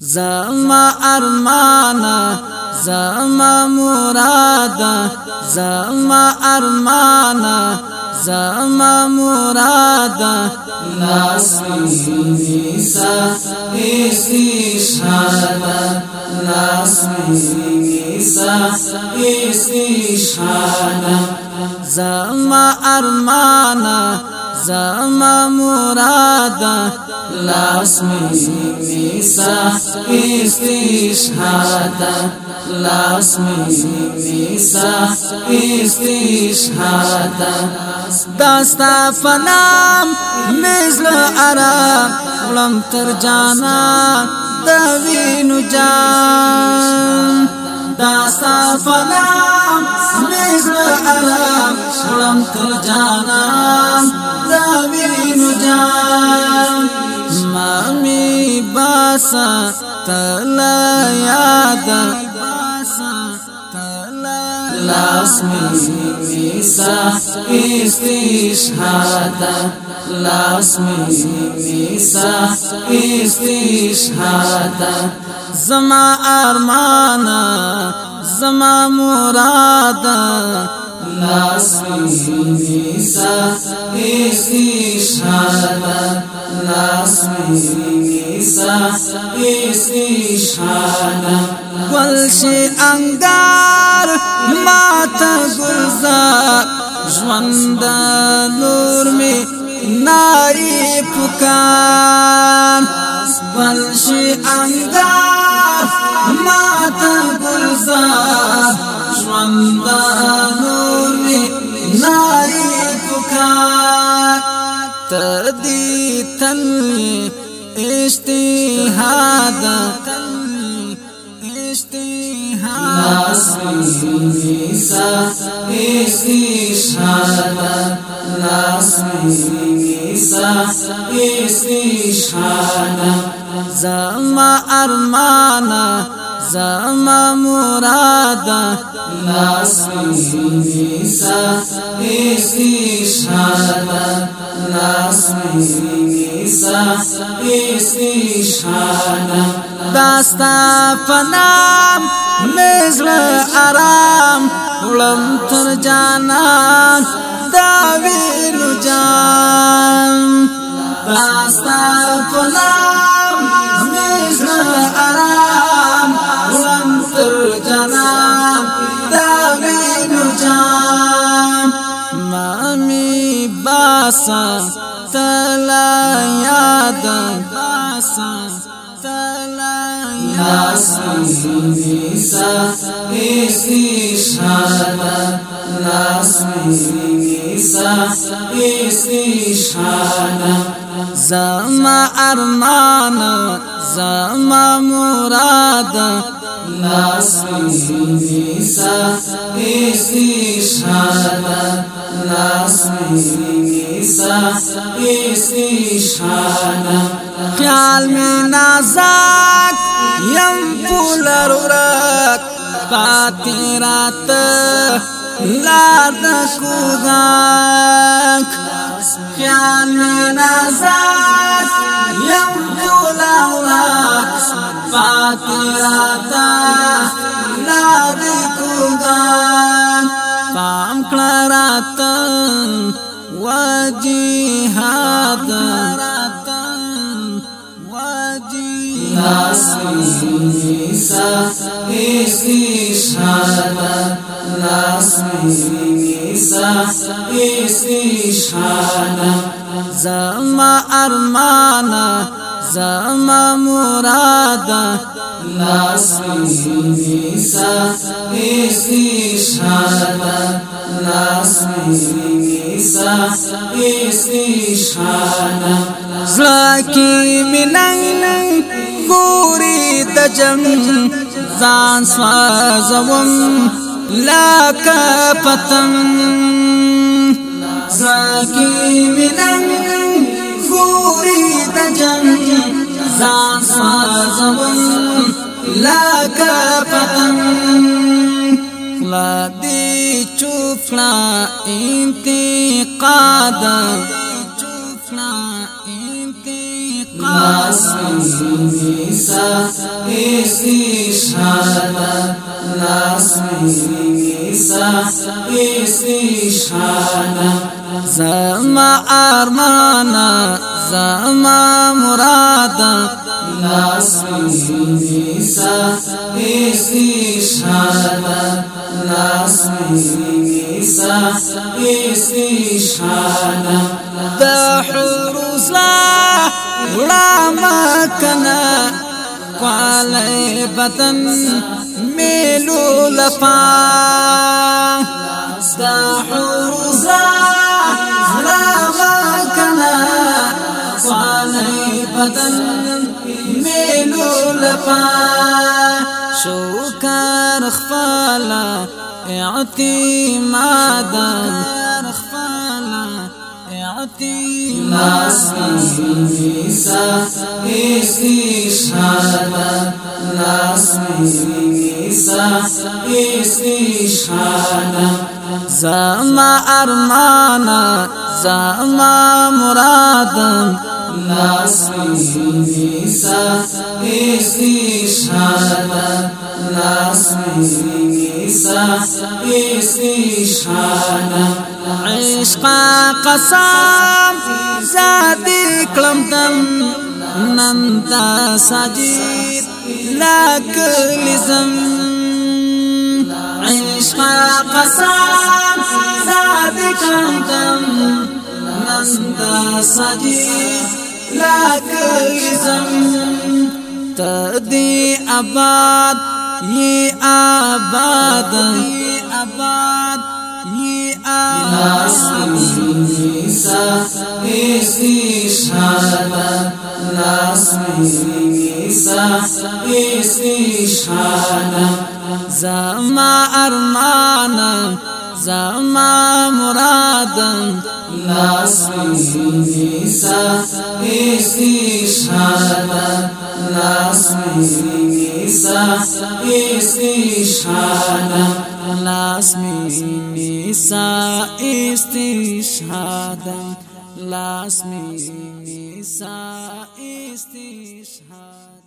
زما ارمانا زما مرادا زما ارمانا زما مرادا لاس نیسا استشهادا لاس نیسا استشهادا زما ارمانا زما مراد لاس سی جی سا پی سیشہ داس می سی جی سیشاد داشا فنا میز آرام سڑ جانا دین جان داستا فنام مزل ارام آرام تر جانا وینو جان مامی باسا تلا یاد لاس می میسا استشهاده لاس می میسا استشهاده زما ارمانه زما مراده لاس نیسا ایس نشانا لاس نیسا ایس نشانا گلشی انگار ماتا گلزار ژوند نور می ناری پکان گلشی انگار ماتا گلزار ژوند نور زاری پکار تدی تنی اشتهاد لاسمی سا استشهاد لاسمی سا استشهاد زما ارمانه زما مراد لاس نیسا استشهاد لاس نیسا استشهاد داستا پنام مزل آرام ولم تر جانان دا ویلو جان داستا پنام سا تلا یاد لاس مزمی سا ایسی شادا لاس مزمی سا ایسی شادا زما ارمان زما مراد لاس مزمی سا ایسی شادا خیال می نازک یم پولر ورک پاتی رات لارد کوغاک خیال می نازک یم پولر ورک پاتی رات لارد کوغاک جهاد لاسمی سا استشهاد لاسمی سا استشهاد زما ارمانا زما مرادا لاسمی سا استشهاد لاس نیسا ایس نشانا زلکی مننگ گوری دجم زان سوازوم لاکا پتم زلکی مننگ گوری دجم زان سوازوم لاکا پتم خلاد چوکړه انتقاد چوکړه انتقاد زما ارمانا زما مرادا لاس می سا استشهادا ناس نیسا استشهادا دا حروز لا غلا مکنا قوالی بطن میلو لپا دا حروز لا غلا مکنا قوالی بطن میلو لپا شو نخفالا اعتمادا لاس میسا استشهادا لاس میسا استشهادا زما ارمانا زما مرادا لاس نیسا ایس نشانه لاس نیسا ایس نشانه عشق قسم زادی کلم دم نن تا سجید لاکلزم عشق قسم زادی کلم دم دا صدی لاکزم تدی آباد یہ آباد یہ آباد یہ آباد زما ارمان زما مرادم Lasmi nisa isti shada. Lasmi nisa isti shada. Lasmi nisa isti shada. las misa is ishada